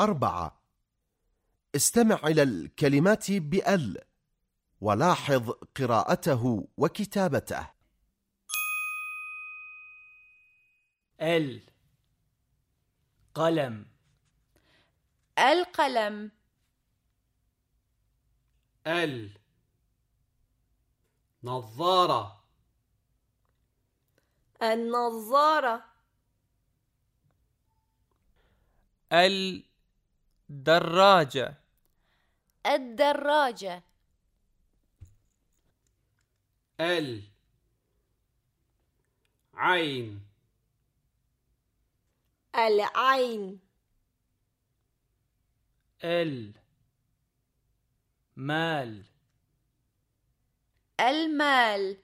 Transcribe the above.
أربعة. استمع إلى الكلمات بأل. ولاحظ قراءته وكتابته. أل. قلم. القلم. أل. نظارة. النظارة. الدراجة. الدراجة. ال. عين. العين. ال. مال. المال.